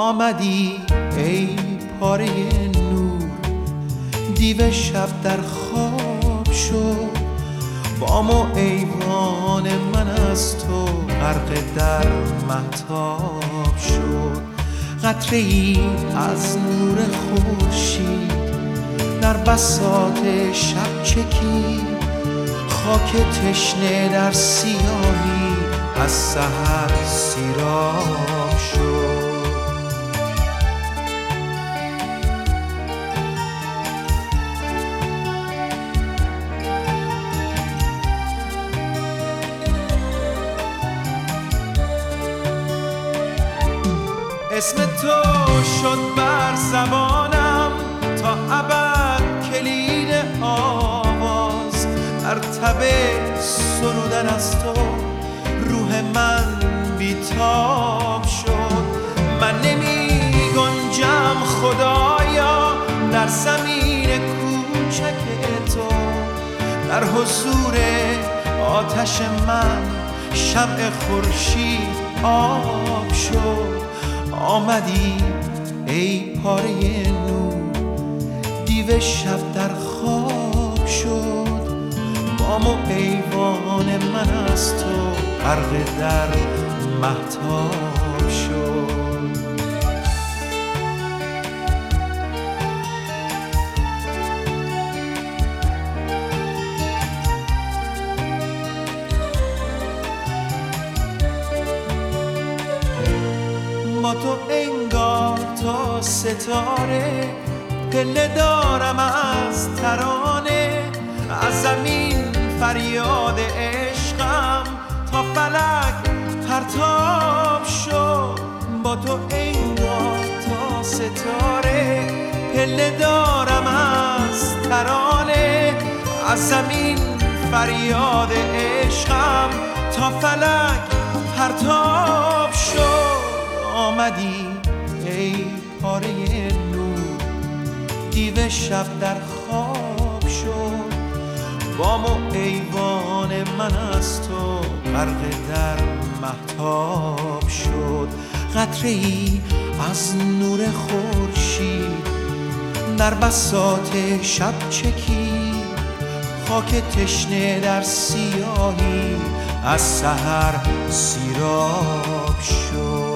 آمدی ای پاره نور؟ دیو شب در خواب شد. بام و ایوان من از تو غرق در محتاب شد. قطره ای از نور خورشید در بساط شب چکید. خاک تشنه در سیاهی از سحر سیراب اسم تو شد بر زبانم تا ابد کلید آواز. در تب سرودن از تو روح من بیتاب شد. من نمی گنجم خدایا در زمین کوچک تو. در حضور آتش من شمع خورشید آب شد. آمدی ای پاره نور دیو شب در خواب شد. بام و ایوان من از تو غرق در محتاب شد. انگار تا ستاره پله دارم از ترانه از زمین فریاد عشقم تا فلک پرتاب شد. با تو انگار تا ستاره پله دارم از ترانه از زمین فریاد عشقم تا فلک پرتاب شد. آمدی ای پاره نور دیو شب در خواب شد. بام و ایوان من از تو غرق در محتاب شد. قطره ای از نور خورشید در بساط شب چکید. خاک تشنه در سیاهی از سحر سیراب شد.